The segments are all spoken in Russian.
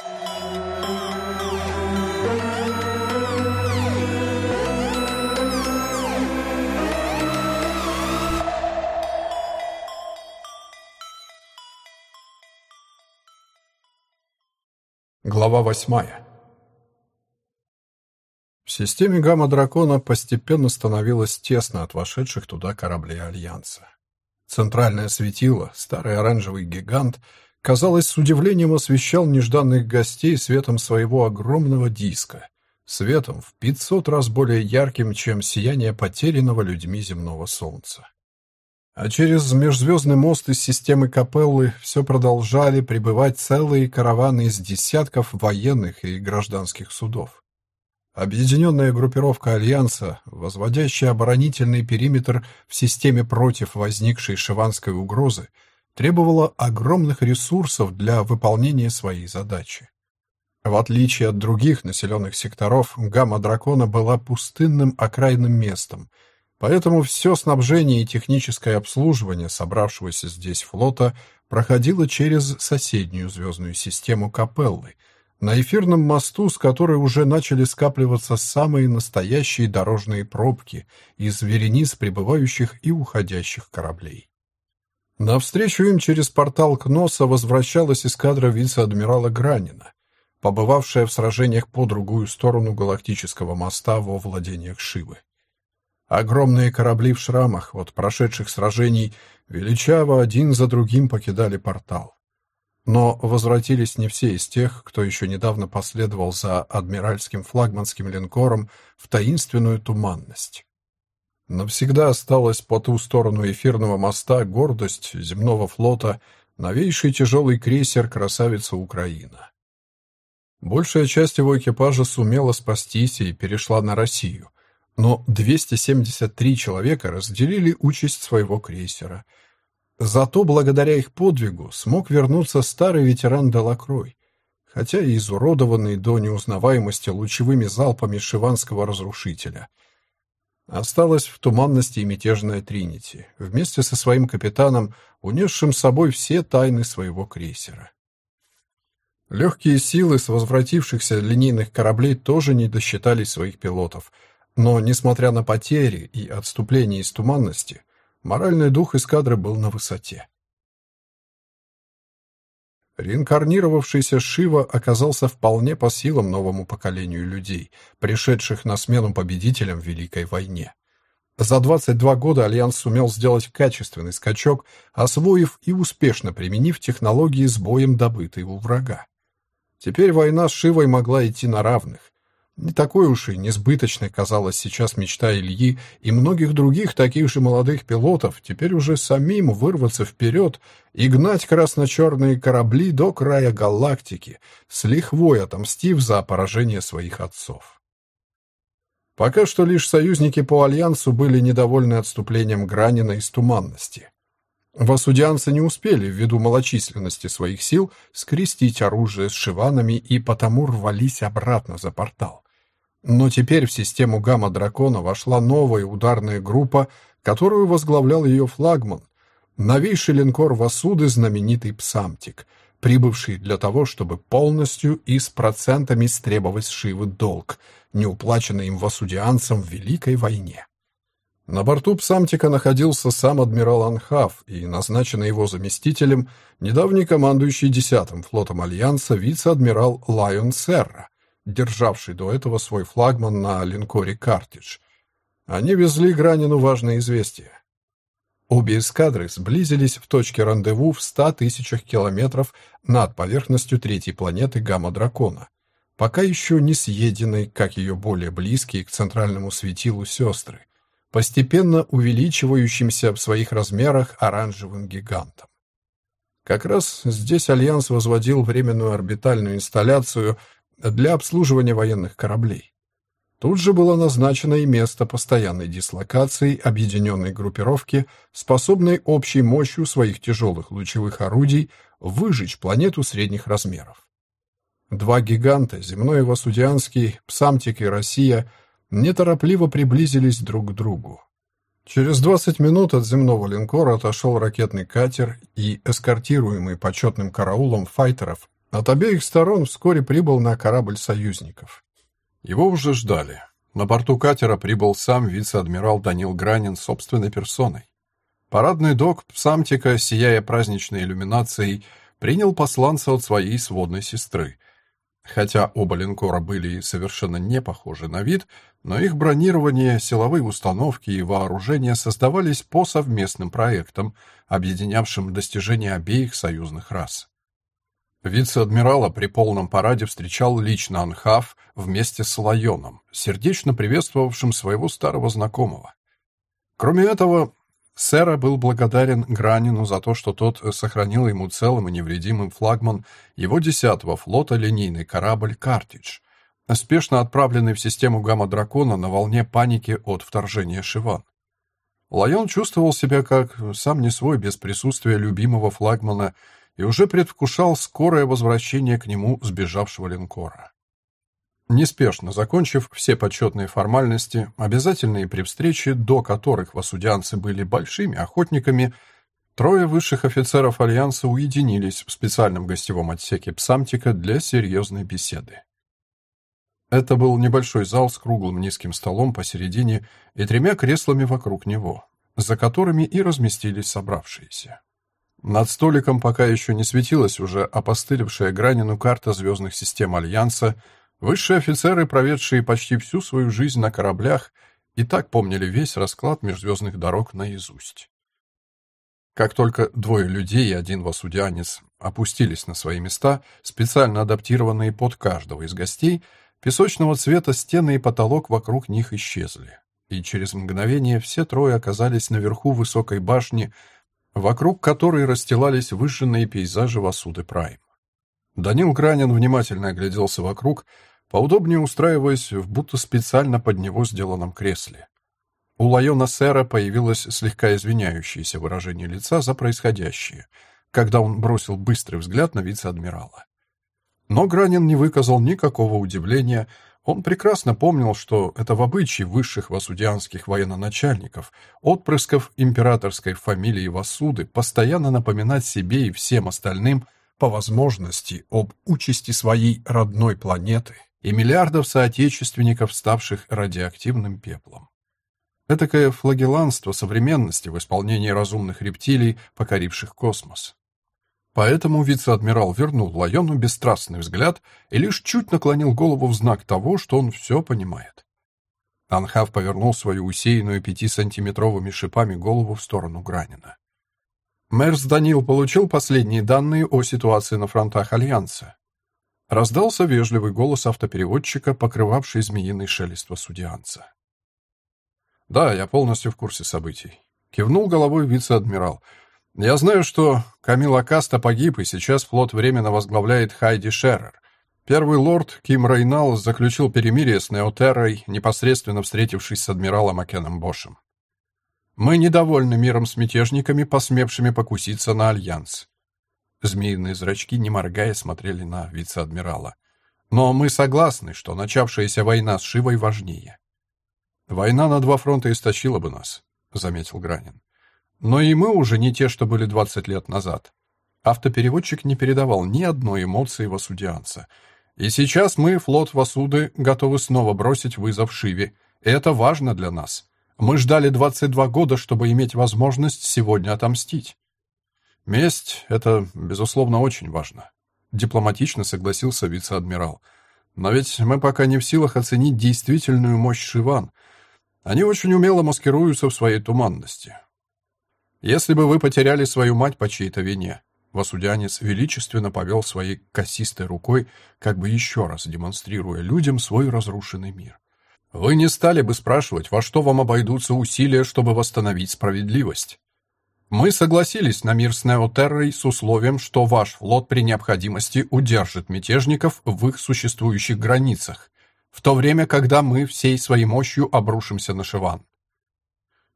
Глава восьмая. В системе гамма-дракона постепенно становилось тесно от вошедших туда кораблей Альянса. Центральное светило, старый оранжевый гигант, казалось, с удивлением освещал нежданных гостей светом своего огромного диска, светом в 500 раз более ярким, чем сияние потерянного людьми земного солнца. А через межзвездный мост из системы Капеллы все продолжали прибывать целые караваны из десятков военных и гражданских судов. Объединенная группировка Альянса, возводящая оборонительный периметр в системе против возникшей шиванской угрозы, требовала огромных ресурсов для выполнения своей задачи. В отличие от других населенных секторов, гамма-дракона была пустынным окраинным местом – Поэтому все снабжение и техническое обслуживание собравшегося здесь флота проходило через соседнюю звездную систему Капеллы, на эфирном мосту, с которой уже начали скапливаться самые настоящие дорожные пробки из верениц прибывающих и уходящих кораблей. Навстречу им через портал Кноса возвращалась эскадра вице-адмирала Гранина, побывавшая в сражениях по другую сторону галактического моста во владениях Шивы. Огромные корабли в шрамах от прошедших сражений величаво один за другим покидали портал. Но возвратились не все из тех, кто еще недавно последовал за адмиральским флагманским линкором в таинственную туманность. Навсегда осталась по ту сторону эфирного моста гордость земного флота, новейший тяжелый крейсер «Красавица Украина». Большая часть его экипажа сумела спастись и перешла на Россию, но 273 человека разделили участь своего крейсера. Зато благодаря их подвигу смог вернуться старый ветеран Делакрой, хотя и изуродованный до неузнаваемости лучевыми залпами шиванского разрушителя. Осталась в туманности и мятежная Тринити, вместе со своим капитаном, унесшим с собой все тайны своего крейсера. Легкие силы с возвратившихся линейных кораблей тоже не досчитались своих пилотов — но, несмотря на потери и отступление из туманности, моральный дух эскадры был на высоте. Реинкарнировавшийся Шива оказался вполне по силам новому поколению людей, пришедших на смену победителям в Великой войне. За 22 года Альянс сумел сделать качественный скачок, освоив и успешно применив технологии с боем, добытые у врага. Теперь война с Шивой могла идти на равных, не такой уж и несбыточной казалась сейчас мечта Ильи и многих других таких же молодых пилотов теперь уже самим вырваться вперед и гнать красно-черные корабли до края галактики, с лихвой отомстив за поражение своих отцов. Пока что лишь союзники по Альянсу были недовольны отступлением Гранина из туманности. Васудианцы не успели, ввиду малочисленности своих сил, скрестить оружие с шиванами и потому рвались обратно за портал. Но теперь в систему гамма-дракона вошла новая ударная группа, которую возглавлял ее флагман, новейший линкор Васуды знаменитый Псамтик, прибывший для того, чтобы полностью и с процентами стребовать с Шивы долг, неуплаченный им васудианцам в Великой войне. На борту Псамтика находился сам адмирал Анхав и назначенный его заместителем недавний командующий десятым флотом Альянса вице-адмирал Лайон Серра, державший до этого свой флагман на линкоре «Картидж». Они везли Гранину важное известие. Обе эскадры сблизились в точке рандеву в ста тысячах километров над поверхностью третьей планеты Гамма-Дракона, пока еще не съеденной, как ее более близкие к центральному светилу сестры, постепенно увеличивающимся в своих размерах оранжевым гигантом. Как раз здесь Альянс возводил временную орбитальную инсталляцию для обслуживания военных кораблей. Тут же было назначено и место постоянной дислокации объединенной группировки, способной общей мощью своих тяжелых лучевых орудий выжечь планету средних размеров. Два гиганта, земной и Васудианский, Псамтик и Россия, неторопливо приблизились друг к другу. Через 20 минут от земного линкора отошел ракетный катер и, эскортируемый почетным караулом файтеров, От обеих сторон вскоре прибыл на корабль союзников. Его уже ждали. На борту катера прибыл сам вице-адмирал Данил Гранин собственной персоной. Парадный док Псамтика, сияя праздничной иллюминацией, принял посланца от своей сводной сестры. Хотя оба линкора были совершенно не похожи на вид, но их бронирование, силовые установки и вооружение создавались по совместным проектам, объединявшим достижения обеих союзных рас. Вице-адмирала при полном параде встречал лично Анхав вместе с Лайоном, сердечно приветствовавшим своего старого знакомого. Кроме этого, Сэра был благодарен Гранину за то, что тот сохранил ему целым и невредимым флагман его десятого флота линейный корабль «Картидж», спешно отправленный в систему Гамма-Дракона на волне паники от вторжения Шиван. Лайон чувствовал себя как сам не свой без присутствия любимого флагмана и уже предвкушал скорое возвращение к нему сбежавшего линкора. Неспешно закончив все почетные формальности, обязательные при встрече, до которых васудианцы были большими охотниками, трое высших офицеров Альянса уединились в специальном гостевом отсеке Псамтика для серьезной беседы. Это был небольшой зал с круглым низким столом посередине и тремя креслами вокруг него, за которыми и разместились собравшиеся. Над столиком пока еще не светилась уже опостылевшая Гранину карта звездных систем Альянса, Высшие офицеры, проведшие почти всю свою жизнь на кораблях, и так помнили весь расклад межзвездных дорог наизусть. Как только двое людей и один васудянец опустились на свои места, специально адаптированные под каждого из гостей, песочного цвета стены и потолок вокруг них исчезли, и через мгновение все трое оказались наверху высокой башни, вокруг которой расстилались выжженные пейзажи Васуды Прайм. Данил Гранин внимательно огляделся вокруг, поудобнее устраиваясь в будто специально под него сделанном кресле. У Лайона Сэра появилось слегка извиняющееся выражение лица за происходящее, когда он бросил быстрый взгляд на вице-адмирала. Но Гранин не выказал никакого удивления, он прекрасно помнил, что это в обычае высших васудианских военачальников, отпрысков императорской фамилии Васуды, постоянно напоминать себе и всем остальным – по возможности об участи своей родной планеты и миллиардов соотечественников, ставших радиоактивным пеплом. Этакое флагеланство современности в исполнении разумных рептилий, покоривших космос. Поэтому вице-адмирал вернул Лайону бесстрастный взгляд и лишь чуть наклонил голову в знак того, что он все понимает. Анхав повернул свою усеянную пятисантиметровыми шипами голову в сторону Гранина. Мэрс Данил получил последние данные о ситуации на фронтах Альянса. Раздался вежливый голос автопереводчика, покрывавший змеиный шелест судианца. «Да, я полностью в курсе событий», — кивнул головой вице-адмирал. «Я знаю, что Камил Акаста погиб, и сейчас флот временно возглавляет Хайди Шеррер. Первый лорд Ким Рейнал заключил перемирие с Неотеррой, непосредственно встретившись с адмиралом Акеном Бошем. Мы недовольны миром с мятежниками, посмевшими покуситься на альянс. Змеиные зрачки, не моргая, смотрели на вице-адмирала. Но мы согласны, что начавшаяся война с Шивой важнее. Война на два фронта истощила бы нас, заметил Гранин. Но и мы уже не те, что были двадцать лет назад. Автопереводчик не передавал ни одной эмоции васудианца. И сейчас мы, флот Васуды, готовы снова бросить вызов Шиве. Это важно для нас. Мы ждали 22 года, чтобы иметь возможность сегодня отомстить. Месть — это, безусловно, очень важно. Дипломатично согласился вице-адмирал. Но ведь мы пока не в силах оценить действительную мощь Шиван. Они очень умело маскируются в своей туманности. Если бы вы потеряли свою мать по чьей-то вине, Васудянец величественно повел своей косистой рукой, как бы еще раз демонстрируя людям свой разрушенный мир. Вы не стали бы спрашивать, во что вам обойдутся усилия, чтобы восстановить справедливость. Мы согласились на мир с Неотеррой с условием, что ваш флот при необходимости удержит мятежников в их существующих границах, в то время, когда мы всей своей мощью обрушимся на Шиван.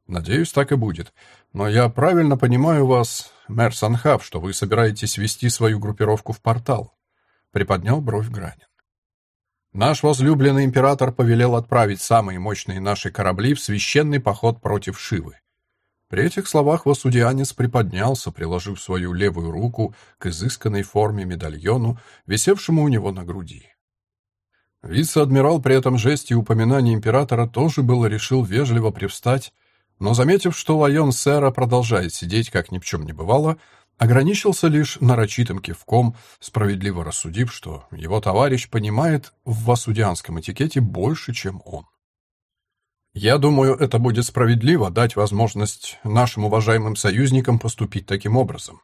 Надеюсь, так и будет. Но я правильно понимаю вас, мэр Санхаб, что вы собираетесь вести свою группировку в портал? Приподнял бровь Гранин. Наш возлюбленный император повелел отправить самые мощные наши корабли в священный поход против Шивы. При этих словах Васудианец приподнялся, приложив свою левую руку к изысканной форме медальону, висевшему у него на груди. Вице-адмирал при этом жесте и упоминании императора тоже было решил вежливо привстать, но, заметив, что Лайон Сэра продолжает сидеть, как ни в чем не бывало, ограничился лишь нарочитым кивком, справедливо рассудив, что его товарищ понимает в васудианском этикете больше, чем он. Я думаю, это будет справедливо дать возможность нашим уважаемым союзникам поступить таким образом,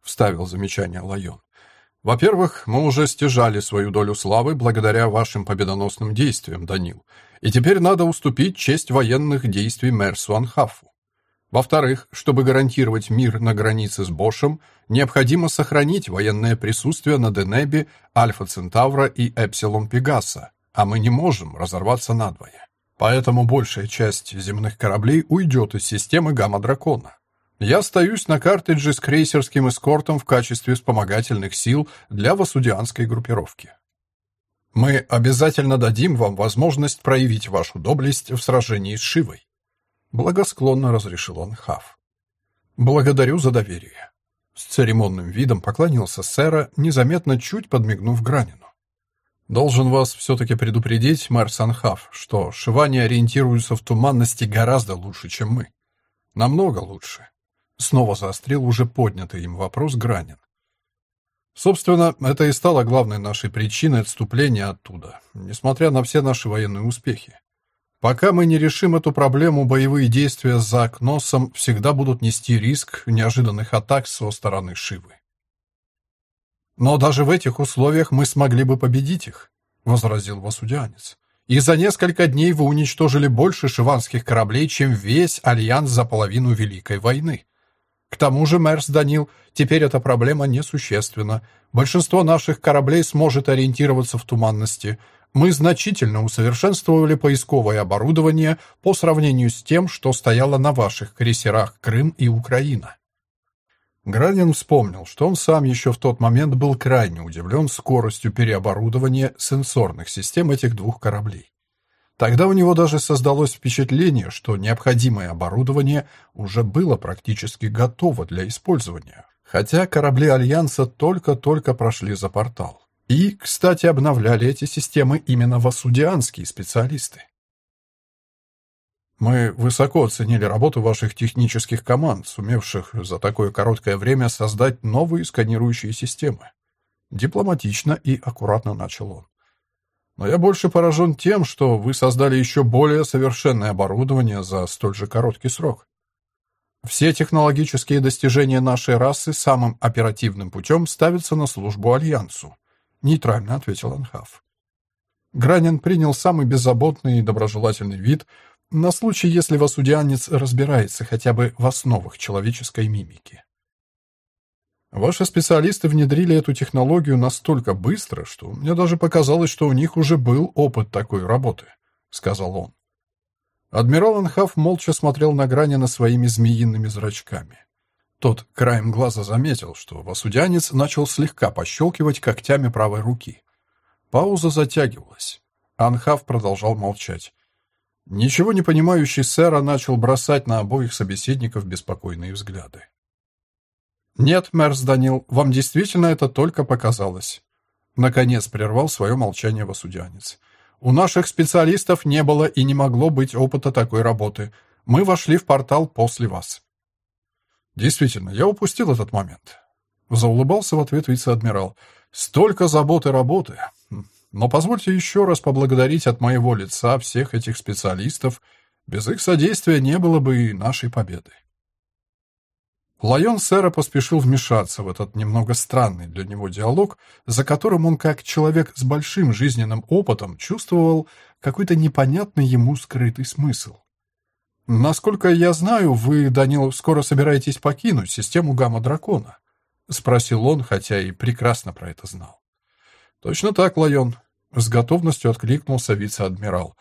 вставил замечание Лайон. Во-первых, мы уже стяжали свою долю славы благодаря вашим победоносным действиям, Данил, и теперь надо уступить честь военных действий Мерсу Анхафу. Во-вторых, чтобы гарантировать мир на границе с Бошем, необходимо сохранить военное присутствие на Денебе, Альфа Центавра и Эпсилон Пегаса, а мы не можем разорваться надвое. Поэтому большая часть земных кораблей уйдет из системы Гамма-Дракона. Я остаюсь на картридже с крейсерским эскортом в качестве вспомогательных сил для васудианской группировки. Мы обязательно дадим вам возможность проявить вашу доблесть в сражении с Шивой. Благосклонно разрешил он Хав. Благодарю за доверие. С церемонным видом поклонился сэра, незаметно чуть подмигнув Гранину. Должен вас все-таки предупредить, мэр Санхав, что шиване ориентируются в туманности гораздо лучше, чем мы. Намного лучше. Снова заострил уже поднятый им вопрос Гранин. Собственно, это и стало главной нашей причиной отступления оттуда, несмотря на все наши военные успехи. Пока мы не решим эту проблему, боевые действия за Кносом всегда будут нести риск неожиданных атак со стороны Шивы. Но даже в этих условиях мы смогли бы победить их, возразил Васудянец. И за несколько дней вы уничтожили больше шиванских кораблей, чем весь альянс за половину Великой войны. К тому же, Мерс Данил, теперь эта проблема несущественна. Большинство наших кораблей сможет ориентироваться в туманности. Мы значительно усовершенствовали поисковое оборудование по сравнению с тем, что стояло на ваших крейсерах Крым и Украина. Гранин вспомнил, что он сам еще в тот момент был крайне удивлен скоростью переоборудования сенсорных систем этих двух кораблей. Тогда у него даже создалось впечатление, что необходимое оборудование уже было практически готово для использования, хотя корабли Альянса только-только прошли за портал. И, кстати, обновляли эти системы именно васудианские специалисты. Мы высоко оценили работу ваших технических команд, сумевших за такое короткое время создать новые сканирующие системы. Дипломатично и аккуратно начал он. Но я больше поражен тем, что вы создали еще более совершенное оборудование за столь же короткий срок. Все технологические достижения нашей расы самым оперативным путем ставятся на службу Альянсу, нейтрально ответил Анхав. Гранин принял самый беззаботный и доброжелательный вид, на случай, если васудианец разбирается хотя бы в основах человеческой мимики. Ваши специалисты внедрили эту технологию настолько быстро, что мне даже показалось, что у них уже был опыт такой работы, сказал он. Адмирал Анхав молча смотрел на Гранина своими змеиными зрачками. Тот краем глаза заметил, что васудянец начал слегка пощелкивать когтями правой руки. Пауза затягивалась. Анхав продолжал молчать. Ничего не понимающий сэра начал бросать на обоих собеседников беспокойные взгляды. «Нет, Мерс Данил, вам действительно это только показалось». Наконец прервал свое молчание Васудянец. «У наших специалистов не было и не могло быть опыта такой работы. Мы вошли в портал после вас». «Действительно, я упустил этот момент». Заулыбался в ответ вице-адмирал. «Столько заботы работы. Но позвольте еще раз поблагодарить от моего лица всех этих специалистов. Без их содействия не было бы и нашей победы. Лайон Сэра поспешил вмешаться в этот немного странный для него диалог, за которым он, как человек с большим жизненным опытом, чувствовал какой-то непонятный ему скрытый смысл. «Насколько я знаю, вы, Данил, скоро собираетесь покинуть систему Гамма-Дракона?» — спросил он, хотя и прекрасно про это знал. «Точно так, Лайон», — с готовностью откликнулся вице-адмирал.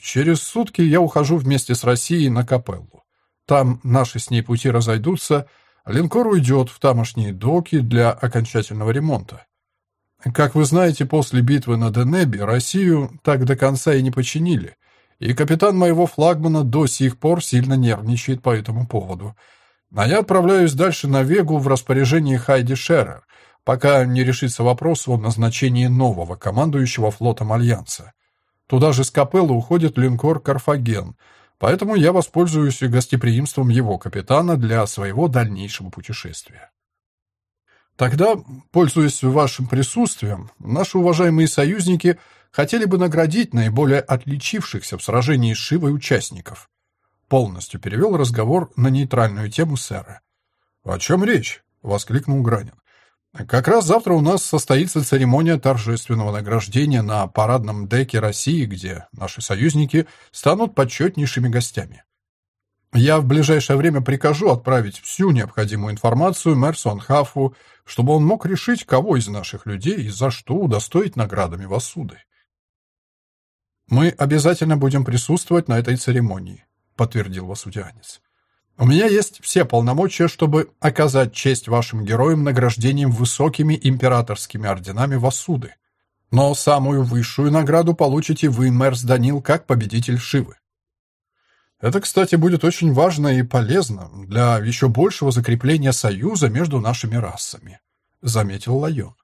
«Через сутки я ухожу вместе с Россией на Капеллу. Там наши с ней пути разойдутся, линкор уйдет в тамошние доки для окончательного ремонта. Как вы знаете, после битвы на Денебе Россию так до конца и не починили, и капитан моего флагмана до сих пор сильно нервничает по этому поводу. А я отправляюсь дальше на Вегу в распоряжении Хайди Шеррер, пока не решится вопрос о назначении нового командующего флотом Альянса. Туда же с Капелла уходит линкор «Карфаген», поэтому я воспользуюсь гостеприимством его капитана для своего дальнейшего путешествия. Тогда, пользуясь вашим присутствием, наши уважаемые союзники хотели бы наградить наиболее отличившихся в сражении с Шивой участников. Полностью перевел разговор на нейтральную тему сэра. «О чем речь?» — воскликнул Гранин. «Как раз завтра у нас состоится церемония торжественного награждения на парадном деке России, где наши союзники станут почетнейшими гостями. Я в ближайшее время прикажу отправить всю необходимую информацию Мерсон Хафу, чтобы он мог решить, кого из наших людей и за что удостоить наградами Васуды. «Мы обязательно будем присутствовать на этой церемонии», — подтвердил Васудианец. «У меня есть все полномочия, чтобы оказать честь вашим героям награждением высокими императорскими орденами Васуды. Но самую высшую награду получите вы, Мерс Данил, как победитель Шивы. Это, кстати, будет очень важно и полезно для еще большего закрепления союза между нашими расами», — заметил Лайон.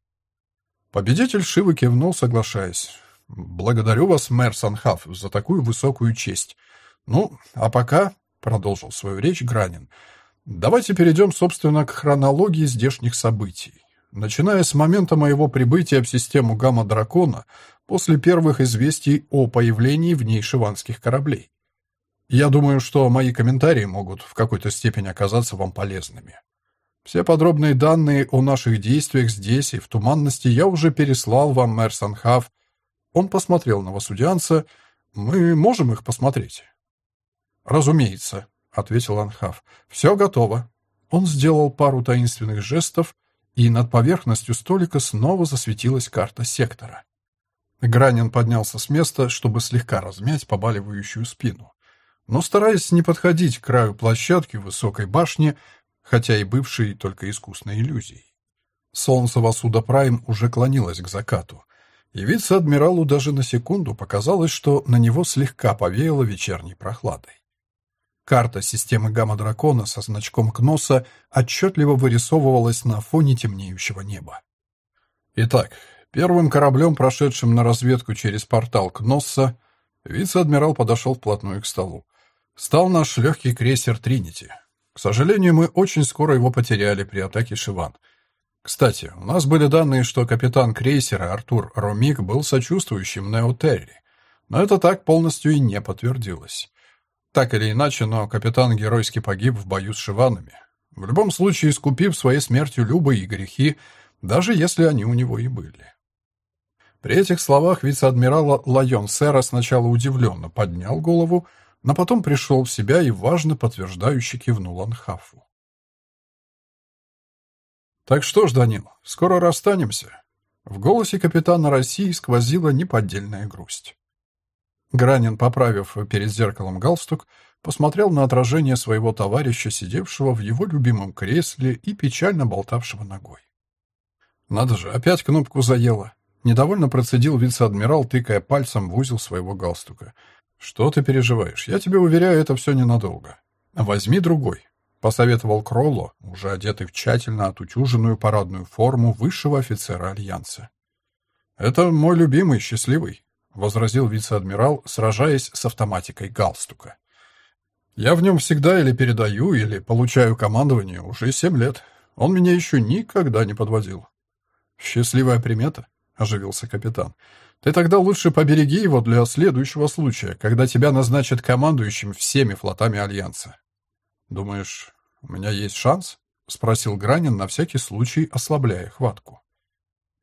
Победитель Шивы кивнул, соглашаясь. «Благодарю вас, мэр Санхав, за такую высокую честь. Ну, а пока, — продолжил свою речь Гранин, — давайте перейдем, собственно, к хронологии здешних событий. Начиная с момента моего прибытия в систему Гамма-Дракона после первых известий о появлении в ней шиванских кораблей. Я думаю, что мои комментарии могут в какой-то степени оказаться вам полезными. Все подробные данные о наших действиях здесь и в Туманности я уже переслал вам, мэр он посмотрел на Васудианца. «Мы можем их посмотреть?» «Разумеется», — ответил Анхав. «Все готово». Он сделал пару таинственных жестов, и над поверхностью столика снова засветилась карта сектора. Гранин поднялся с места, чтобы слегка размять побаливающую спину. Но, стараясь не подходить к краю площадки высокой башни, хотя и бывшей только искусной иллюзией. Солнце Васуда Прайм уже клонилось к закату, и вице-адмиралу даже на секунду показалось, что на него слегка повеяло вечерней прохладой. Карта системы гамма-дракона со значком Кноса отчетливо вырисовывалась на фоне темнеющего неба. Итак, первым кораблем, прошедшим на разведку через портал Кносса, вице-адмирал подошел вплотную к столу. Стал наш легкий крейсер «Тринити». К сожалению, мы очень скоро его потеряли при атаке «Шиван». Кстати, у нас были данные, что капитан крейсера Артур Ромик был сочувствующим Нео Терри, но это так полностью и не подтвердилось. Так или иначе, но капитан геройски погиб в бою с Шиванами, в любом случае искупив своей смертью любые грехи, даже если они у него и были. При этих словах вице-адмирал Лайон Сера сначала удивленно поднял голову, но потом пришел в себя и важно подтверждающе кивнул Анхафу. «Так что ж, Данил, скоро расстанемся?» В голосе капитана России сквозила неподдельная грусть. Гранин, поправив перед зеркалом галстук, посмотрел на отражение своего товарища, сидевшего в его любимом кресле и печально болтавшего ногой. «Надо же, опять кнопку заело!» Недовольно процедил вице-адмирал, тыкая пальцем в узел своего галстука. «Что ты переживаешь? Я тебе уверяю, это все ненадолго. Возьми другой посоветовал Кролло, уже одетый в тщательно отутюженную парадную форму высшего офицера Альянса. «Это мой любимый, счастливый», — возразил вице-адмирал, сражаясь с автоматикой галстука. «Я в нем всегда или передаю, или получаю командование уже семь лет. Он меня еще никогда не подводил». «Счастливая примета», — оживился капитан. «Ты тогда лучше побереги его для следующего случая, когда тебя назначат командующим всеми флотами Альянса. «Думаешь, у меня есть шанс?» — спросил Гранин, на всякий случай ослабляя хватку.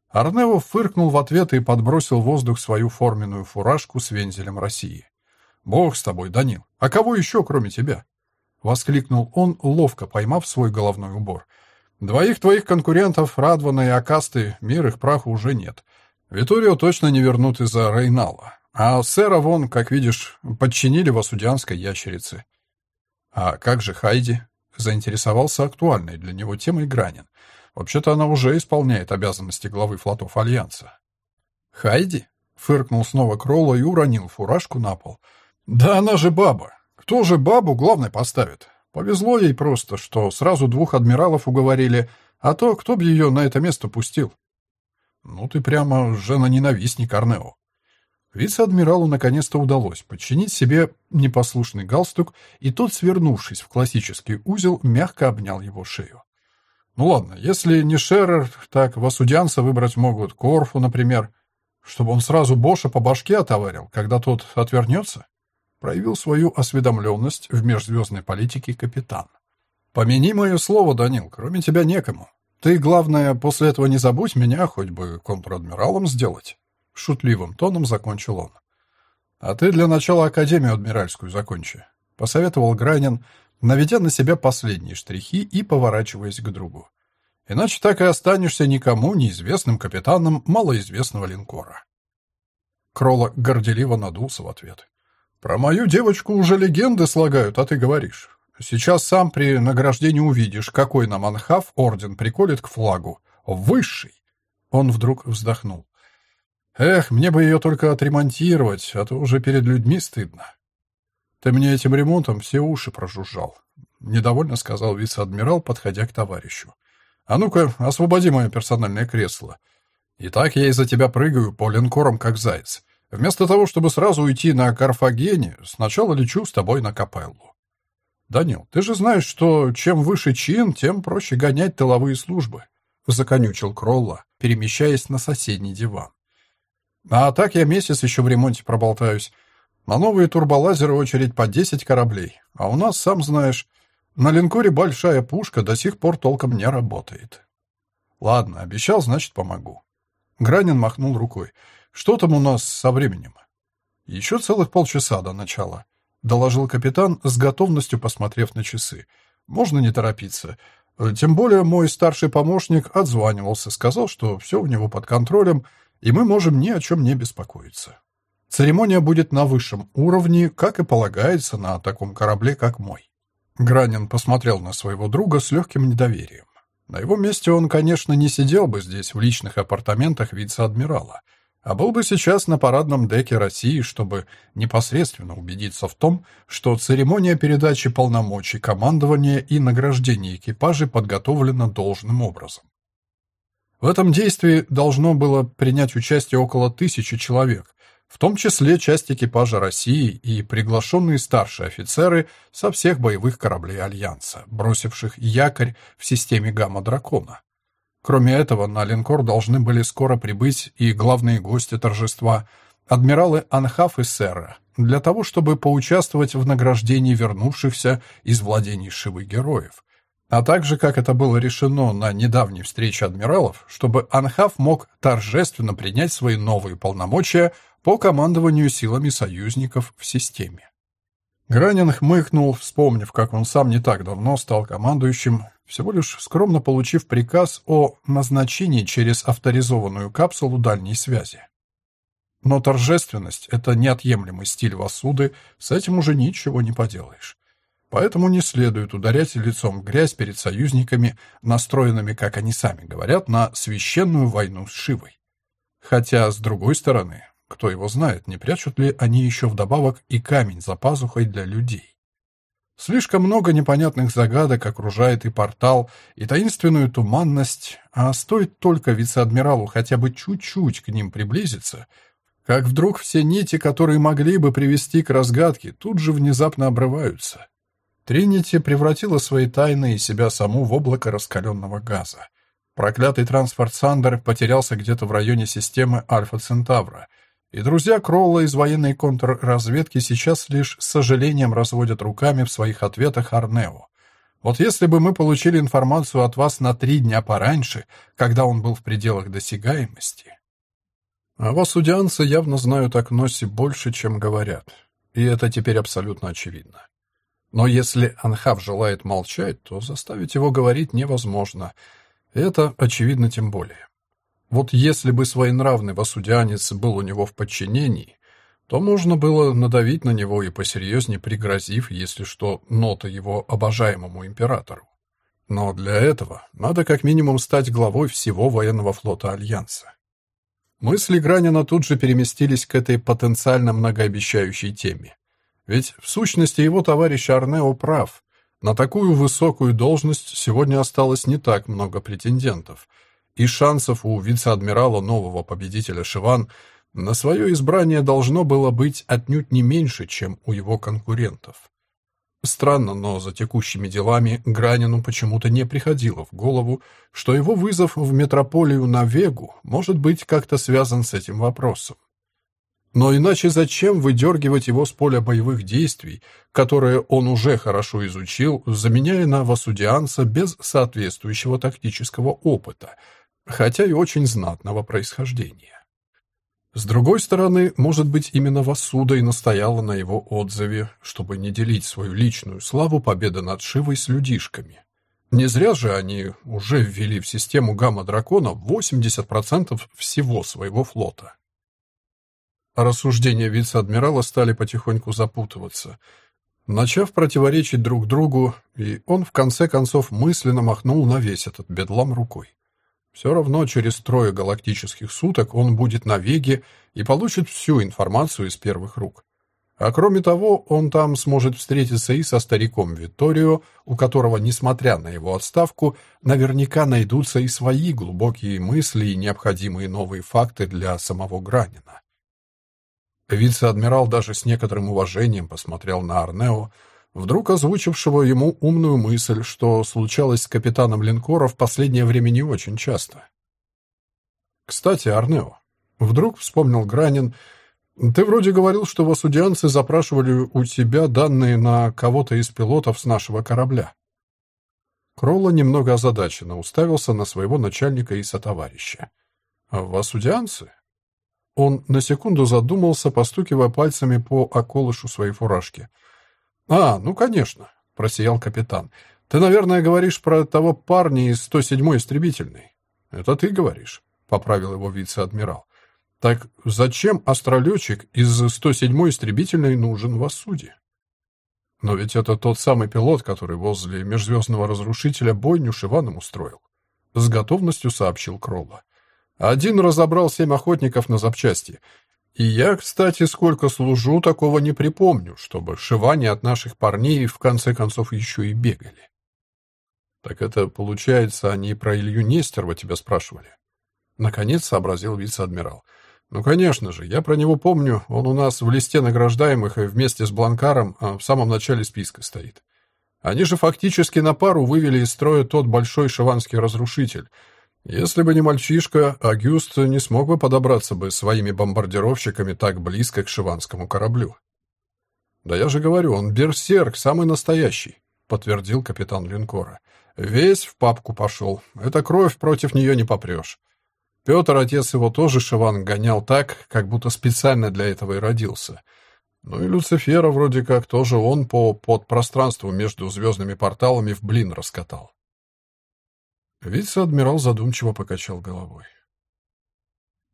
Арнео фыркнул в ответ и подбросил в воздух свою форменную фуражку с вензелем России. «Бог с тобой, Данил! А кого еще, кроме тебя?» — воскликнул он, ловко поймав свой головной убор. «Двоих твоих конкурентов, Радвана и Акасты, мир их праху уже нет. Виторио точно не вернут из-за Рейнала. А сэра вон, как видишь, подчинили васудианской ящерице. «А как же Хайди?» — заинтересовался актуальной для него темой Гранин. «Вообще-то она уже исполняет обязанности главы флотов Альянса». «Хайди?» — фыркнул снова Кролло и уронил фуражку на пол. Да она же баба. Кто же бабу главной поставит? Повезло ей просто, что сразу двух адмиралов уговорили, а то кто б ее на это место пустил? Ну ты прямо жена-ненавистник, Арнео. Вице-адмиралу наконец-то удалось подчинить себе непослушный галстук, и тот, свернувшись в классический узел, мягко обнял его шею. Ну ладно, если не Шерер, так васудянца выбрать могут, Корфу, например, чтобы он сразу Боша по башке отоварил, когда тот отвернется проявил свою осведомленность в межзвездной политике капитан. «Помяни мое слово, Данил, кроме тебя некому. Ты, главное, после этого не забудь меня хоть бы контр-адмиралом сделать». Шутливым тоном закончил он. «А ты для начала Академию Адмиральскую закончи», — посоветовал Гранин, наведя на себя последние штрихи и поворачиваясь к другу. «Иначе так и останешься никому неизвестным капитаном малоизвестного линкора». Кролла горделиво надулся в ответ. Про мою девочку уже легенды слагают, а ты говоришь. Сейчас сам при награждении увидишь, какой нам Анхав орден приколет к флагу. Высший. Он вдруг вздохнул. Эх, мне бы ее только отремонтировать, а то уже перед людьми стыдно. Ты мне этим ремонтом все уши прожужжал. Недовольно сказал вице-адмирал, подходя к товарищу. А ну-ка, освободи мое персональное кресло. И так я из-за тебя прыгаю по линкорам, как заяц. Вместо того, чтобы сразу уйти на Карфагене, сначала лечу с тобой на Капеллу. Данил, ты же знаешь, что чем выше чин, тем проще гонять тыловые службы, законючил Кролла, перемещаясь на соседний диван. А так я месяц еще в ремонте проболтаюсь. На новые турболазеры очередь по 10 кораблей, а у нас, сам знаешь, на линкоре большая пушка до сих пор толком не работает. Ладно, обещал, значит, помогу. Гранин махнул рукой. Что там у нас со временем? Еще целых полчаса до начала, доложил капитан, с готовностью посмотрев на часы. Можно не торопиться. Тем более мой старший помощник отзванивался, сказал, что все у него под контролем, и мы можем ни о чем не беспокоиться. Церемония будет на высшем уровне, как и полагается на таком корабле, как мой. Гранин посмотрел на своего друга с легким недоверием. На его месте он, конечно, не сидел бы здесь в личных апартаментах вице-адмирала, а был бы сейчас на парадном деке России, чтобы непосредственно убедиться в том, что церемония передачи полномочий командования и награждения экипажей подготовлена должным образом. В этом действии должно было принять участие около тысячи человек, в том числе часть экипажа России и приглашенные старшие офицеры со всех боевых кораблей Альянса, бросивших якорь в системе Гамма-Дракона. Кроме этого, на линкор должны были скоро прибыть и главные гости торжества, адмиралы Анхаф и Серра, для того, чтобы поучаствовать в награждении вернувшихся из владений Шивы героев, а также, как это было решено на недавней встрече адмиралов, чтобы Анхаф мог торжественно принять свои новые полномочия по командованию силами союзников в системе. Гранин хмыкнул, вспомнив, как он сам не так давно стал командующим всего лишь скромно получив приказ о назначении через авторизованную капсулу дальней связи. Но торжественность — это неотъемлемый стиль Васуды, с этим уже ничего не поделаешь. Поэтому не следует ударять лицом грязь перед союзниками, настроенными, как они сами говорят, на священную войну с Шивой. Хотя, с другой стороны, кто его знает, не прячут ли они еще вдобавок и камень за пазухой для людей. Слишком много непонятных загадок окружает и портал, и таинственную туманность, а стоит только вице-адмиралу хотя бы чуть-чуть к ним приблизиться, как вдруг все нити, которые могли бы привести к разгадке, тут же внезапно обрываются. Тринити превратила свои тайны и себя саму в облако раскаленного газа. Проклятый транспорт Сандер потерялся где-то в районе системы Альфа-Центавра — и друзья Кролла из военной контрразведки сейчас лишь с сожалением разводят руками в своих ответах Арнео. Вот если бы мы получили информацию от вас на три дня пораньше, когда он был в пределах досягаемости. А вас, удианцы, явно знают о Кносе больше, чем говорят. И это теперь абсолютно очевидно. Но если Анхав желает молчать, то заставить его говорить невозможно. Это очевидно тем более. Вот если бы своенравный васудянец был у него в подчинении, то можно было надавить на него и посерьезнее пригрозив, если что, нота его обожаемому императору. Но для этого надо как минимум стать главой всего военного флота Альянса. Мысли Гранина тут же переместились к этой потенциально многообещающей теме. Ведь в сущности его товарищ Арнео прав. На такую высокую должность сегодня осталось не так много претендентов, и шансов у вице-адмирала нового победителя Шиван на свое избрание должно было быть отнюдь не меньше, чем у его конкурентов. Странно, но за текущими делами Гранину почему-то не приходило в голову, что его вызов в метрополию на Вегу может быть как-то связан с этим вопросом. Но иначе зачем выдергивать его с поля боевых действий, которые он уже хорошо изучил, заменяя на Васудианца без соответствующего тактического опыта, хотя и очень знатного происхождения? С другой стороны, может быть, именно Васуда и настояла на его отзыве, чтобы не делить свою личную славу победы над Шивой с людишками. Не зря же они уже ввели в систему гамма-дракона 80% всего своего флота. Рассуждения вице-адмирала стали потихоньку запутываться, начав противоречить друг другу, и он в конце концов мысленно махнул на весь этот бедлам рукой. Все равно через трое галактических суток он будет на Веге и получит всю информацию из первых рук. А кроме того, он там сможет встретиться и со стариком Витторио, у которого, несмотря на его отставку, наверняка найдутся и свои глубокие мысли и необходимые новые факты для самого Гранина. Вице-адмирал даже с некоторым уважением посмотрел на Арнео, вдруг озвучившего ему умную мысль, что случалось с капитаном линкора в последнее время не очень часто. «Кстати, Арнео», — вдруг вспомнил Гранин, — «ты вроде говорил, что васудианцы запрашивали у тебя данные на кого-то из пилотов с нашего корабля». Кролла немного озадаченно уставился на своего начальника и сотоварища. «Васудианцы?» Он на секунду задумался, постукивая пальцами по околышу своей фуражки — «А, ну, конечно», — просиял капитан. «Ты, наверное, говоришь про того парня из 107-й истребительной». «Это ты говоришь», — поправил его вице-адмирал. «Так зачем астролетчик из 107-й истребительной нужен в Ассуде?» «Но ведь это тот самый пилот, который возле межзвездного разрушителя бойню Шиваном устроил», — с готовностью сообщил Кролла. «Один разобрал семь охотников на запчасти, и я, кстати, сколько служу, такого не припомню, чтобы шиване от наших парней в конце концов еще и бегали. Так это, получается, они про Илью Нестерова тебя спрашивали? Наконец сообразил вице-адмирал. Ну, конечно же, я про него помню, он у нас в листе награждаемых и вместе с Бланкаром а, в самом начале списка стоит. Они же фактически на пару вывели из строя тот большой шиванский разрушитель — если бы не мальчишка, Агюст не смог бы подобраться бы своими бомбардировщиками так близко к шиванскому кораблю. «Да я же говорю, он берсерк, самый настоящий», — подтвердил капитан линкора. «Весь в папку пошел. Это кровь, против нее не попрешь. Петр, отец его, тоже Шиван гонял так, как будто специально для этого и родился. Ну и Люцифера вроде как тоже он по подпространству между звездными порталами в блин раскатал. Вице-адмирал задумчиво покачал головой.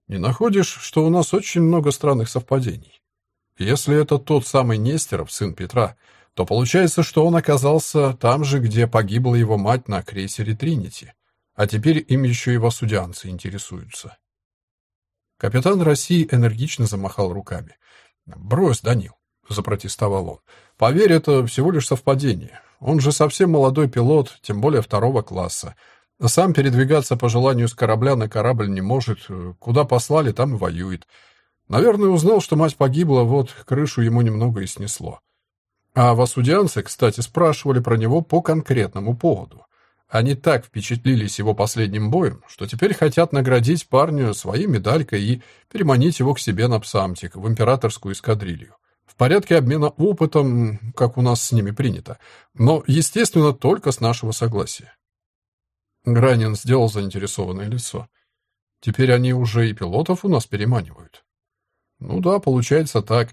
«Не находишь, что у нас очень много странных совпадений? Если это тот самый Нестеров, сын Петра, то получается, что он оказался там же, где погибла его мать на крейсере Тринити, а теперь им еще и васудианцы интересуются». Капитан России энергично замахал руками. «Брось, Данил», — запротестовал он. «Поверь, это всего лишь совпадение. Он же совсем молодой пилот, тем более второго класса. Сам передвигаться по желанию с корабля на корабль не может. Куда послали, там и воюет. Наверное, узнал, что мать погибла, вот крышу ему немного и снесло. А васудианцы, кстати, спрашивали про него по конкретному поводу. Они так впечатлились его последним боем, что теперь хотят наградить парня своей медалькой и переманить его к себе на Псамтик, в императорскую эскадрилью. В порядке обмена опытом, как у нас с ними принято, но, естественно, только с нашего согласия. Гранин сделал заинтересованное лицо. Теперь они уже и пилотов у нас переманивают. Ну да, получается так.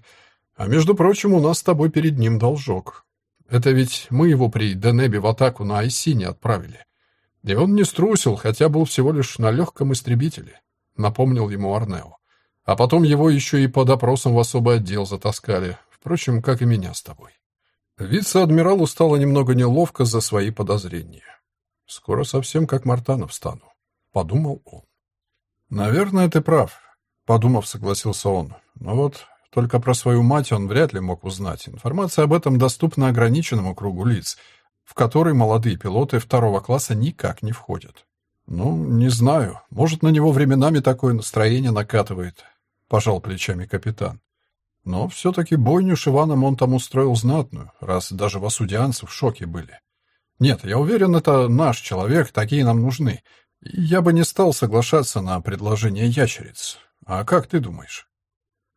А между прочим, у нас с тобой перед ним должок. Это ведь мы его при Денебе в атаку на Айсине отправили. И он не струсил, хотя был всего лишь на легком истребителе, напомнил ему Арнео. А потом его еще и по допросам в особый отдел затаскали, впрочем, как и меня с тобой. Вице-адмиралу стало немного неловко за свои подозрения. Скоро совсем как Мартанов стану, подумал он. Наверное, ты прав, подумав, согласился он. Но вот Только про свою мать он вряд ли мог узнать. Информация об этом доступна ограниченному кругу лиц, в который молодые пилоты второго класса никак не входят. «Ну, не знаю. Может, на него временами такое настроение накатывает», — пожал плечами капитан. Но все-таки бойню с Иваном он там устроил знатную, раз даже васудианцы в шоке были. Нет, я уверен, это наш человек, такие нам нужны. Я бы не стал соглашаться на предложение ящериц. А как ты думаешь?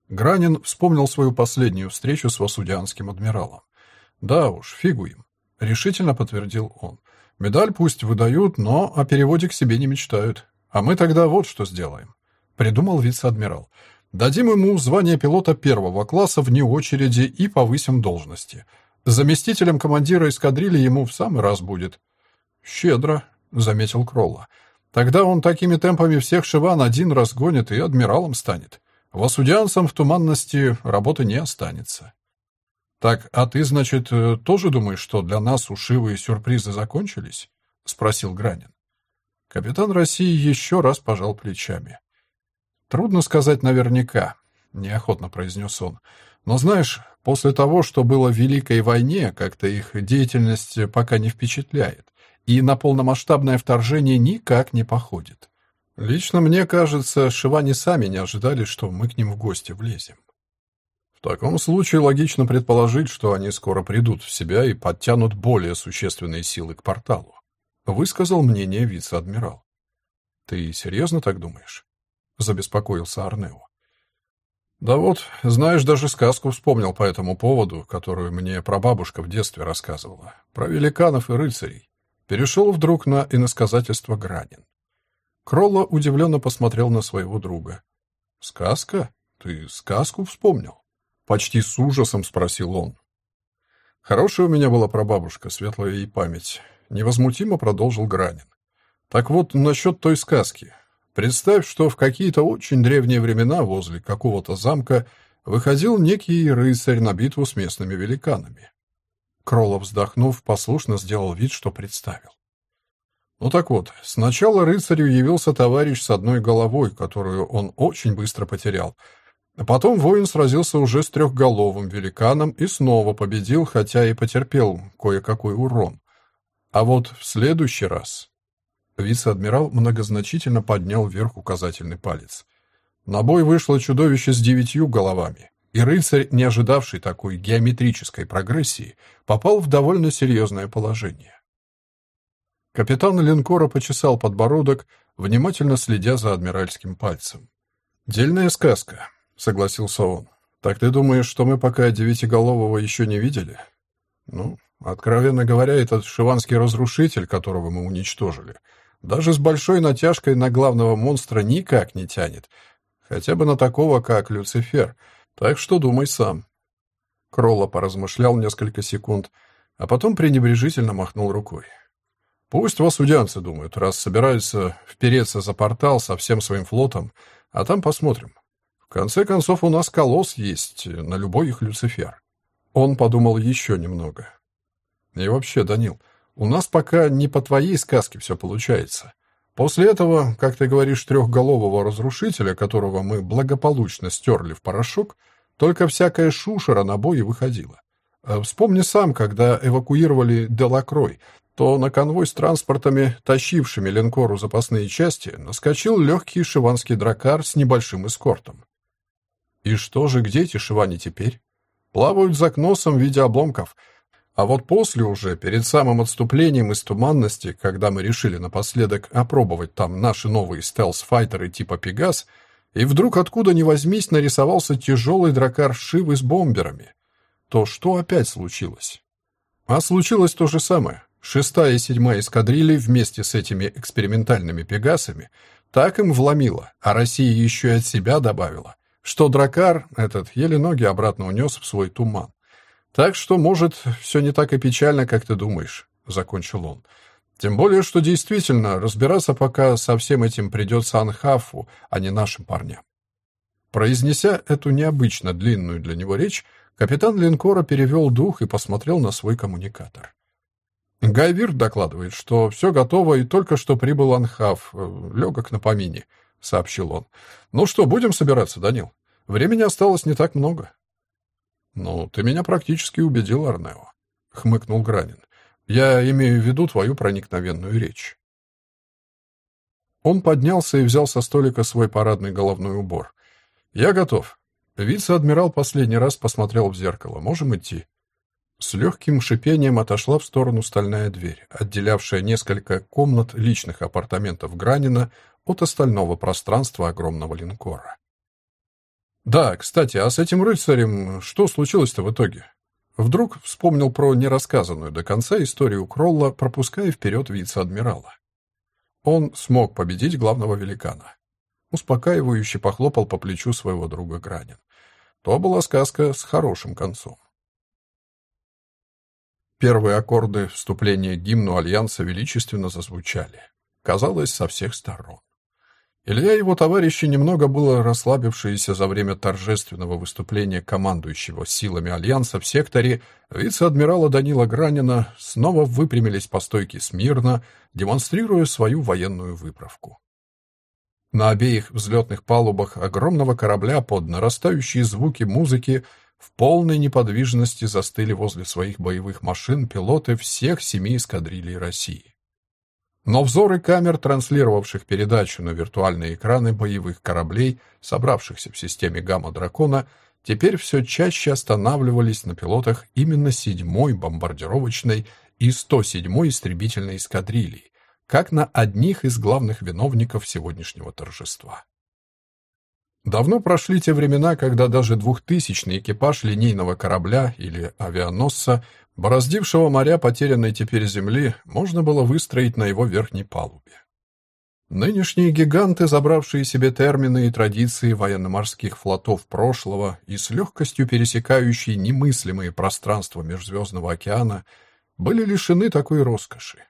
Гранин вспомнил свою последнюю встречу с васудианским адмиралом. Да уж, фигу им, решительно подтвердил он. Медаль пусть выдают, но о переводе к себе не мечтают. А мы тогда вот что сделаем, придумал вице-адмирал. Дадим ему звание пилота первого класса вне очереди и повысим должности. Заместителем командира эскадрильи ему в самый раз будет. Щедро, заметил Кролла. Тогда он такими темпами всех шиван один раз гонит и адмиралом станет. Васудианцам в туманности работы не останется. Так, а ты, значит, э, тоже думаешь, что для нас ушивые сюрпризы закончились? спросил Гранин. Капитан России еще раз пожал плечами. Трудно сказать наверняка, неохотно произнес он. Но знаешь, после того, что было в Великой войне, как-то их деятельность пока не впечатляет и на полномасштабное вторжение никак не походит. Лично мне кажется, шивани сами не ожидали, что мы к ним в гости влезем. В таком случае логично предположить, что они скоро придут в себя и подтянут более существенные силы к порталу, высказал мнение вице-адмирал. Ты серьезно так думаешь? забеспокоился Арнео. Да вот, знаешь, даже сказку вспомнил по этому поводу, которую мне прабабушка в детстве рассказывала, про великанов и рыцарей. Перешел вдруг на иносказательство Гранин. Кролло удивленно посмотрел на своего друга. «Сказка? Ты сказку вспомнил?» Почти с ужасом спросил он. «Хорошая у меня была прабабушка, светлая ей память», — невозмутимо продолжил Гранин. «Так вот, насчет той сказки. Представь, что в какие-то очень древние времена возле какого-то замка выходил некий рыцарь на битву с местными великанами. Кролов, вздохнув, послушно сделал вид, что представил. Ну так вот, сначала рыцарю явился товарищ с одной головой, которую он очень быстро потерял. А потом воин сразился уже с трехголовым великаном и снова победил, хотя и потерпел кое-какой урон. А вот в следующий раз Вице-адмирал многозначительно поднял вверх указательный палец. На бой вышло чудовище с девятью головами, и рыцарь, не ожидавший такой геометрической прогрессии, попал в довольно серьезное положение. Капитан линкора почесал подбородок, внимательно следя за адмиральским пальцем. «Дельная сказка», — согласился он. «Так ты думаешь, что мы пока девятиголового еще не видели?» «Ну, откровенно говоря, этот шиванский разрушитель, которого мы уничтожили, даже с большой натяжкой на главного монстра никак не тянет. Хотя бы на такого, как Люцифер. Так что думай сам. Кролло поразмышлял несколько секунд, а потом пренебрежительно махнул рукой. Пусть вас удянцы думают, раз собираются впереться за портал со всем своим флотом, а там посмотрим. В конце концов, у нас колосс есть, на любой их Люцифер. Он подумал еще немного. И вообще, Данил, у нас пока не по твоей сказке все получается. После этого, как ты говоришь, трехголового разрушителя, которого мы благополучно стерли в порошок, только всякая шушера на бой выходила. А вспомни сам, когда эвакуировали Делакрой, то на конвой с транспортами, тащившими линкору запасные части, наскочил легкий шиванский дракар с небольшим эскортом. И что же, где эти шивани теперь? Плавают за кносом в виде обломков — а вот после уже, перед самым отступлением из туманности, когда мы решили напоследок опробовать там наши новые стелс-файтеры типа «Пегас», и вдруг откуда ни возьмись нарисовался тяжелый дракар Шивы с бомберами, то что опять случилось? А случилось то же самое. Шестая и седьмая эскадрильи вместе с этими экспериментальными «Пегасами» так им вломила, а Россия еще и от себя добавила, что дракар этот еле ноги обратно унес в свой туман. Так что, может, все не так и печально, как ты думаешь, закончил он. Тем более, что действительно разбираться пока со всем этим придется Анхафу, а не нашим парням. Произнеся эту необычно длинную для него речь, капитан линкора перевел дух и посмотрел на свой коммуникатор. Гайвир докладывает, что все готово и только что прибыл Анхав, э, легок на помине, сообщил он. Ну что, будем собираться, Данил? Времени осталось не так много. «Ну, ты меня практически убедил, Арнео», — хмыкнул Гранин. «Я имею в виду твою проникновенную речь». Он поднялся и взял со столика свой парадный головной убор. «Я готов». Вице-адмирал последний раз посмотрел в зеркало. «Можем идти?» С легким шипением отошла в сторону стальная дверь, отделявшая несколько комнат личных апартаментов Гранина от остального пространства огромного линкора. «Да, кстати, а с этим рыцарем что случилось-то в итоге?» Вдруг вспомнил про нерассказанную до конца историю Кролла, пропуская вперед вице-адмирала. Он смог победить главного великана. Успокаивающе похлопал по плечу своего друга Гранин. То была сказка с хорошим концом. Первые аккорды вступления к гимну Альянса величественно зазвучали. Казалось, со всех сторон. Илья и его товарищи, немного было расслабившиеся за время торжественного выступления командующего силами Альянса в секторе, вице-адмирала Данила Гранина снова выпрямились по стойке смирно, демонстрируя свою военную выправку. На обеих взлетных палубах огромного корабля под нарастающие звуки музыки в полной неподвижности застыли возле своих боевых машин пилоты всех семи эскадрилей России. Но взоры камер, транслировавших передачу на виртуальные экраны боевых кораблей, собравшихся в системе «Гамма-дракона», теперь все чаще останавливались на пилотах именно 7-й бомбардировочной и 107-й истребительной эскадрилий, как на одних из главных виновников сегодняшнего торжества. Давно прошли те времена, когда даже двухтысячный экипаж линейного корабля или авианосца, бороздившего моря потерянной теперь земли, можно было выстроить на его верхней палубе. Нынешние гиганты, забравшие себе термины и традиции военно-морских флотов прошлого и с легкостью пересекающие немыслимые пространства Межзвездного океана, были лишены такой роскоши.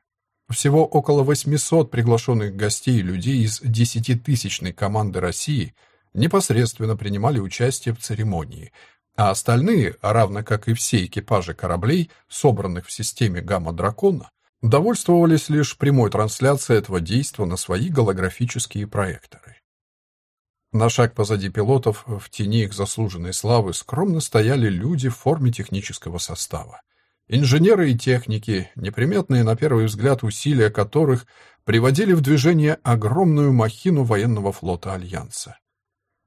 Всего около 800 приглашенных гостей и людей из десятитысячной команды России – непосредственно принимали участие в церемонии, а остальные, равно как и все экипажи кораблей, собранных в системе «Гамма-дракона», довольствовались лишь прямой трансляцией этого действа на свои голографические проекторы. На шаг позади пилотов, в тени их заслуженной славы, скромно стояли люди в форме технического состава. Инженеры и техники, неприметные на первый взгляд усилия которых приводили в движение огромную махину военного флота Альянса.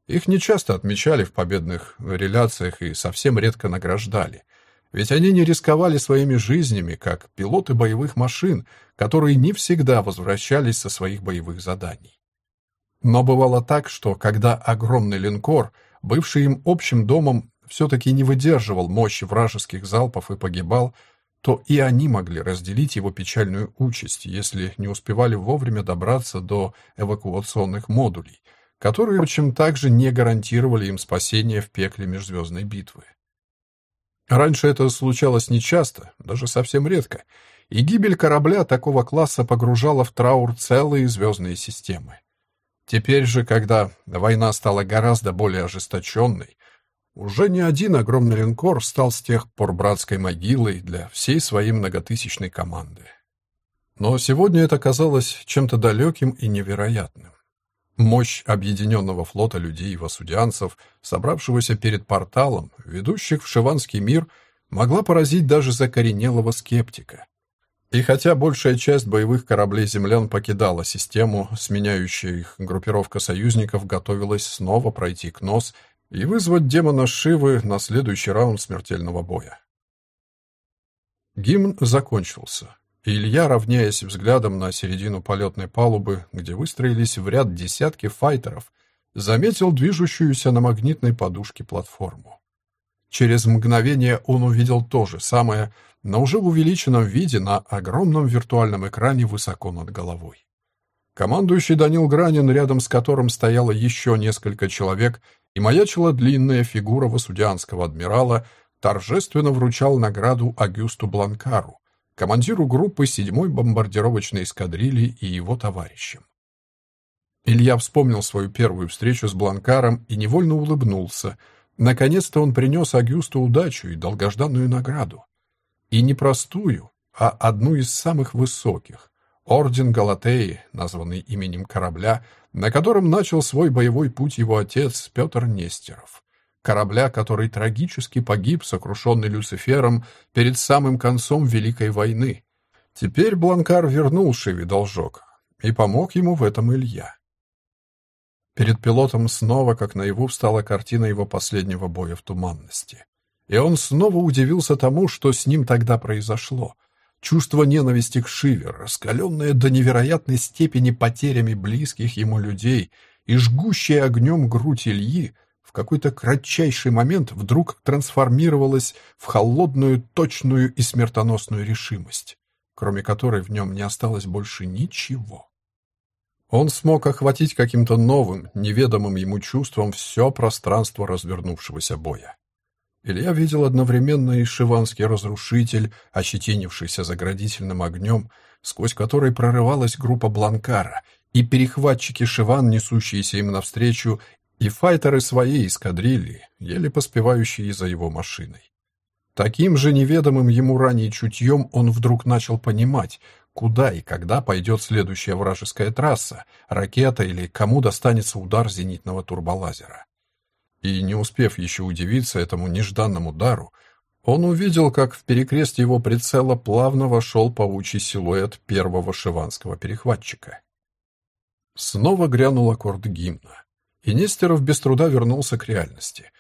Их нечасто отмечали в победных реляциях и совсем редко награждали. Ведь они не рисковали своими жизнями, как пилоты боевых машин, которые не всегда возвращались со своих боевых заданий. Но бывало так, что когда огромный линкор, бывший им общим домом, все-таки не выдерживал мощи вражеских залпов и погибал, то и они могли разделить его печальную участь, если не успевали вовремя добраться до эвакуационных модулей – которые, впрочем, также не гарантировали им спасение в пекле межзвездной битвы. Раньше это случалось нечасто, даже совсем редко, и гибель корабля такого класса погружала в траур целые звездные системы. Теперь же, когда война стала гораздо более ожесточенной, уже не один огромный линкор стал с тех пор братской могилой для всей своей многотысячной команды. Но сегодня это казалось чем-то далеким и невероятным. Мощь объединенного флота людей и васудианцев, собравшегося перед порталом, ведущих в Шиванский мир, могла поразить даже закоренелого скептика. И хотя большая часть боевых кораблей землян покидала систему, сменяющая их группировка союзников готовилась снова пройти к нос и вызвать демона Шивы на следующий раунд смертельного боя. Гимн закончился. Илья, равняясь взглядом на середину полетной палубы, где выстроились в ряд десятки файтеров, заметил движущуюся на магнитной подушке платформу. Через мгновение он увидел то же самое, но уже в увеличенном виде на огромном виртуальном экране высоко над головой. Командующий Данил Гранин, рядом с которым стояло еще несколько человек, и маячила длинная фигура васудианского адмирала, торжественно вручал награду Агюсту Бланкару, командиру группы 7-й бомбардировочной эскадрильи и его товарищам. Илья вспомнил свою первую встречу с Бланкаром и невольно улыбнулся. Наконец-то он принес Агюсту удачу и долгожданную награду. И не простую, а одну из самых высоких. Орден Галатеи, названный именем корабля, на котором начал свой боевой путь его отец Петр Нестеров. Корабля, который трагически погиб, сокрушенный Люцифером, перед самым концом Великой войны. Теперь Бланкар вернул Шиве должок, и помог ему в этом Илья. Перед пилотом снова, как наяву, встала картина его последнего боя в туманности. И он снова удивился тому, что с ним тогда произошло. Чувство ненависти к Шивер, раскаленное до невероятной степени потерями близких ему людей и жгущее огнем грудь Ильи, в какой-то кратчайший момент вдруг трансформировалось в холодную, точную и смертоносную решимость, кроме которой в нем не осталось больше ничего. Он смог охватить каким-то новым, неведомым ему чувством все пространство развернувшегося боя. Илья видел одновременно и шиванский разрушитель, ощетинившийся заградительным огнем, сквозь который прорывалась группа Бланкара, и перехватчики Шиван, несущиеся им навстречу, и файтеры своей эскадрильи, еле поспевающие за его машиной. Таким же неведомым ему ранее чутьем он вдруг начал понимать, куда и когда пойдет следующая вражеская трасса, ракета или кому достанется удар зенитного турболазера. И не успев еще удивиться этому нежданному удару, он увидел, как в перекрест его прицела плавно вошел паучий силуэт первого шиванского перехватчика. Снова грянул аккорд гимна, и Нестеров без труда вернулся к реальности.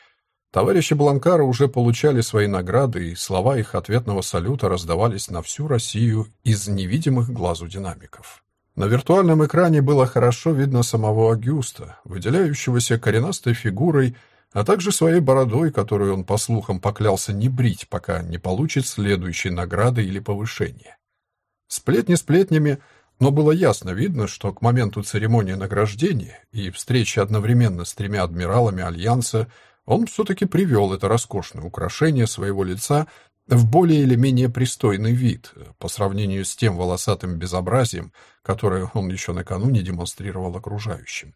Товарищи Бланкара уже получали свои награды, и слова их ответного салюта раздавались на всю Россию из невидимых глазу динамиков. На виртуальном экране было хорошо видно самого Агюста, выделяющегося коренастой фигурой, а также своей бородой, которую он, по слухам, поклялся не брить, пока не получит следующей награды или повышения. Сплетни сплетнями, но было ясно видно, что к моменту церемонии награждения и встречи одновременно с тремя адмиралами Альянса он все-таки привел это роскошное украшение своего лица в более или менее пристойный вид по сравнению с тем волосатым безобразием, которое он еще накануне демонстрировал окружающим.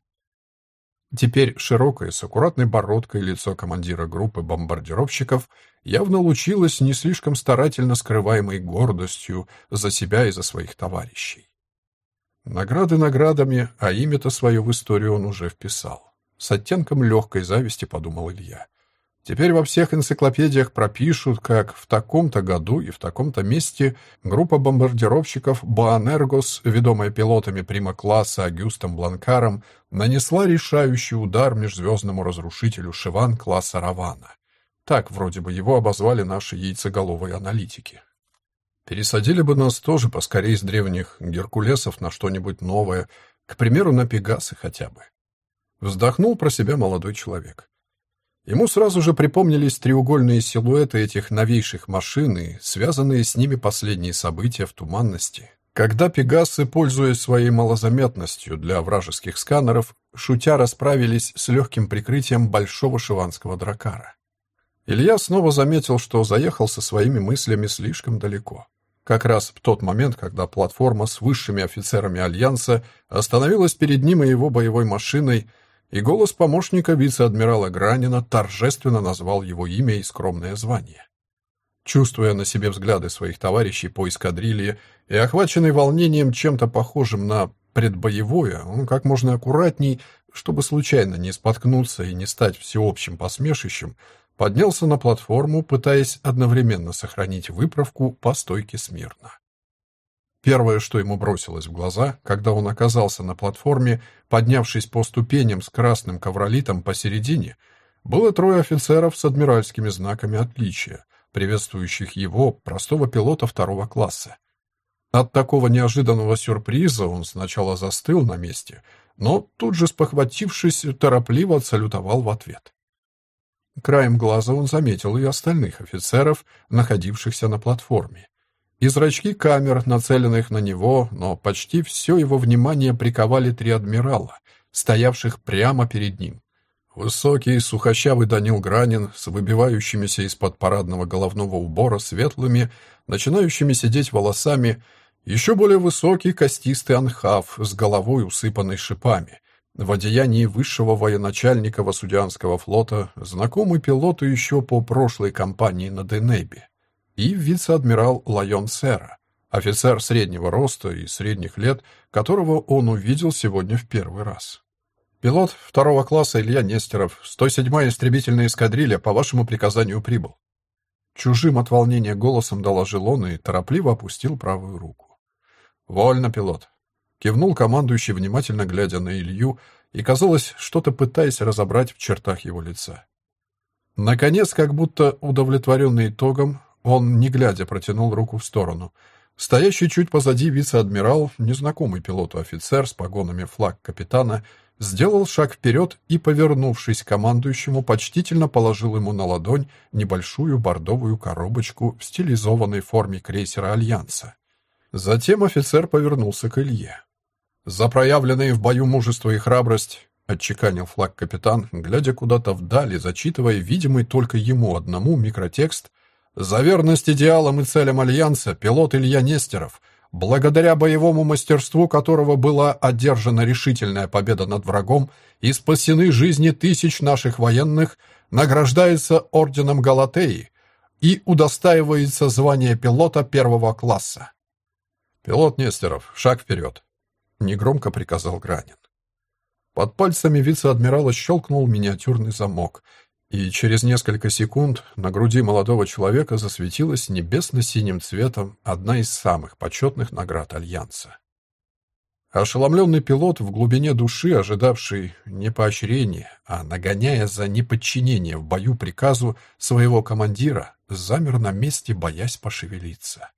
Теперь широкое, с аккуратной бородкой лицо командира группы бомбардировщиков явно лучилось не слишком старательно скрываемой гордостью за себя и за своих товарищей. Награды наградами, а имя-то свое в историю он уже вписал. С оттенком легкой зависти подумал Илья. Теперь во всех энциклопедиях пропишут, как в таком-то году и в таком-то месте группа бомбардировщиков «Боанергос», ведомая пилотами прима-класса Агюстом Бланкаром, нанесла решающий удар межзвездному разрушителю «Шиван» класса «Равана». Так вроде бы его обозвали наши яйцеголовые аналитики. Пересадили бы нас тоже поскорее с древних Геркулесов на что-нибудь новое, к примеру, на Пегасы хотя бы. Вздохнул про себя молодой человек. Ему сразу же припомнились треугольные силуэты этих новейших машин и связанные с ними последние события в туманности, когда пегасы, пользуясь своей малозаметностью для вражеских сканеров, шутя расправились с легким прикрытием большого шиванского дракара. Илья снова заметил, что заехал со своими мыслями слишком далеко. Как раз в тот момент, когда платформа с высшими офицерами Альянса остановилась перед ним и его боевой машиной, и голос помощника вице-адмирала Гранина торжественно назвал его имя и скромное звание. Чувствуя на себе взгляды своих товарищей по эскадрилье и охваченный волнением чем-то похожим на предбоевое, он как можно аккуратней, чтобы случайно не споткнуться и не стать всеобщим посмешищем, поднялся на платформу, пытаясь одновременно сохранить выправку по стойке смирно. Первое, что ему бросилось в глаза, когда он оказался на платформе, поднявшись по ступеням с красным ковролитом посередине, было трое офицеров с адмиральскими знаками отличия, приветствующих его, простого пилота второго класса. От такого неожиданного сюрприза он сначала застыл на месте, но тут же, спохватившись, торопливо отсалютовал в ответ. Краем глаза он заметил и остальных офицеров, находившихся на платформе и зрачки камер, нацеленных на него, но почти все его внимание приковали три адмирала, стоявших прямо перед ним. Высокий, сухощавый Данил Гранин с выбивающимися из-под парадного головного убора светлыми, начинающими сидеть волосами, еще более высокий, костистый анхав с головой, усыпанной шипами, в одеянии высшего военачальника Васудианского флота, знакомый пилоту еще по прошлой кампании на Денебе и вице-адмирал Лайон Сера, Офицер среднего роста и средних лет, которого он увидел сегодня в первый раз. Пилот второго класса Илья Нестеров, 107-я истребительная эскадрилья, по вашему приказанию прибыл. Чужим от волнения голосом доложил он и торопливо опустил правую руку. «Вольно, пилот!» Кивнул командующий, внимательно глядя на Илью, и, казалось, что-то пытаясь разобрать в чертах его лица. Наконец, как будто удовлетворенный итогом, он, не глядя, протянул руку в сторону. Стоящий чуть позади вице-адмирал, незнакомый пилоту офицер с погонами флаг капитана, сделал шаг вперед и, повернувшись к командующему, почтительно положил ему на ладонь небольшую бордовую коробочку в стилизованной форме крейсера «Альянса». Затем офицер повернулся к Илье. «За проявленные в бою мужество и храбрость», — отчеканил флаг капитан, глядя куда-то вдали, зачитывая видимый только ему одному микротекст, «За верность идеалам и целям Альянса пилот Илья Нестеров — благодаря боевому мастерству которого была одержана решительная победа над врагом и спасены жизни тысяч наших военных, награждается орденом Галатеи и удостаивается звания пилота первого класса. «Пилот Нестеров, шаг вперед!» — негромко приказал Гранин. Под пальцами вице-адмирала щелкнул миниатюрный замок, и через несколько секунд на груди молодого человека засветилась небесно-синим цветом одна из самых почетных наград Альянса. Ошеломленный пилот, в глубине души ожидавший не поощрения, а нагоняя за неподчинение в бою приказу своего командира, замер на месте, боясь пошевелиться.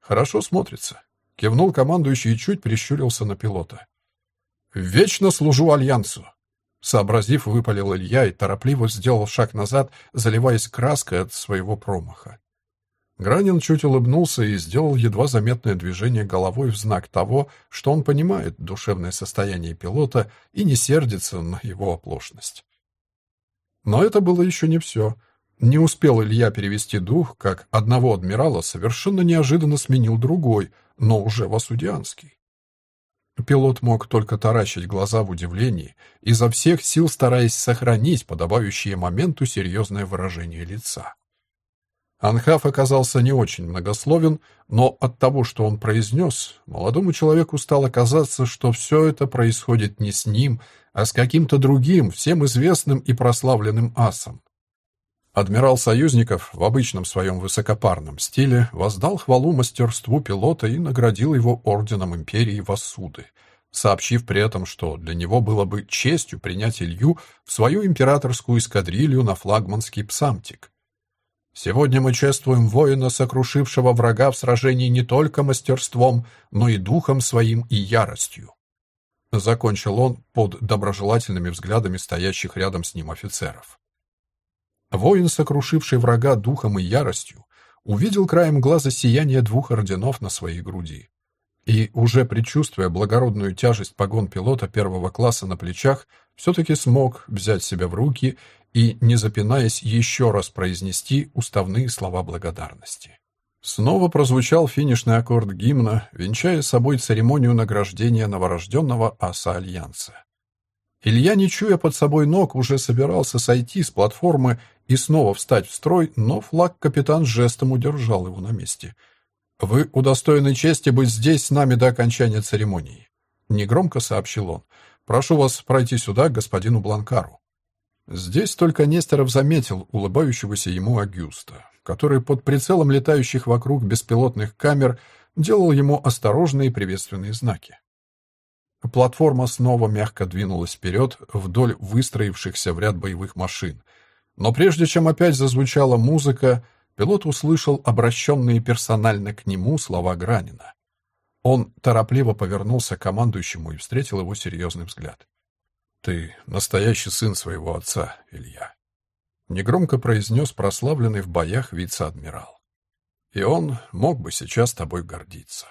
«Хорошо смотрится», — кивнул командующий и чуть прищурился на пилота. «Вечно служу Альянсу!» Сообразив, выпалил Илья и торопливо сделал шаг назад, заливаясь краской от своего промаха. Гранин чуть улыбнулся и сделал едва заметное движение головой в знак того, что он понимает душевное состояние пилота и не сердится на его оплошность. Но это было еще не все. Не успел Илья перевести дух, как одного адмирала совершенно неожиданно сменил другой, но уже васудианский. Пилот мог только таращить глаза в удивлении, изо всех сил стараясь сохранить подобающее моменту серьезное выражение лица. Анхаф оказался не очень многословен, но от того, что он произнес, молодому человеку стало казаться, что все это происходит не с ним, а с каким-то другим, всем известным и прославленным асом. Адмирал Союзников в обычном своем высокопарном стиле воздал хвалу мастерству пилота и наградил его орденом империи Вассуды, сообщив при этом, что для него было бы честью принять Илью в свою императорскую эскадрилью на флагманский Псамтик. Сегодня мы чествуем воина, сокрушившего врага в сражении не только мастерством, но и духом своим и яростью. Закончил он под доброжелательными взглядами стоящих рядом с ним офицеров. Воин, сокрушивший врага духом и яростью, увидел краем глаза сияние двух орденов на своей груди. И, уже предчувствуя благородную тяжесть погон пилота первого класса на плечах, все-таки смог взять себя в руки и, не запинаясь, еще раз произнести уставные слова благодарности. Снова прозвучал финишный аккорд гимна, венчая собой церемонию награждения новорожденного аса Альянса. Илья, не чуя под собой ног, уже собирался сойти с платформы и снова встать в строй, но флаг-капитан жестом удержал его на месте. «Вы удостоены чести быть здесь с нами до окончания церемонии», — негромко сообщил он. «Прошу вас пройти сюда господину Бланкару». Здесь только Нестеров заметил улыбающегося ему Агюста, который под прицелом летающих вокруг беспилотных камер делал ему осторожные приветственные знаки. Платформа снова мягко двинулась вперед вдоль выстроившихся в ряд боевых машин, но прежде чем опять зазвучала музыка, пилот услышал обращенные персонально к нему слова Гранина. Он торопливо повернулся к командующему и встретил его серьезный взгляд. «Ты настоящий сын своего отца, Илья», — негромко произнес прославленный в боях вице-адмирал. «И он мог бы сейчас тобой гордиться».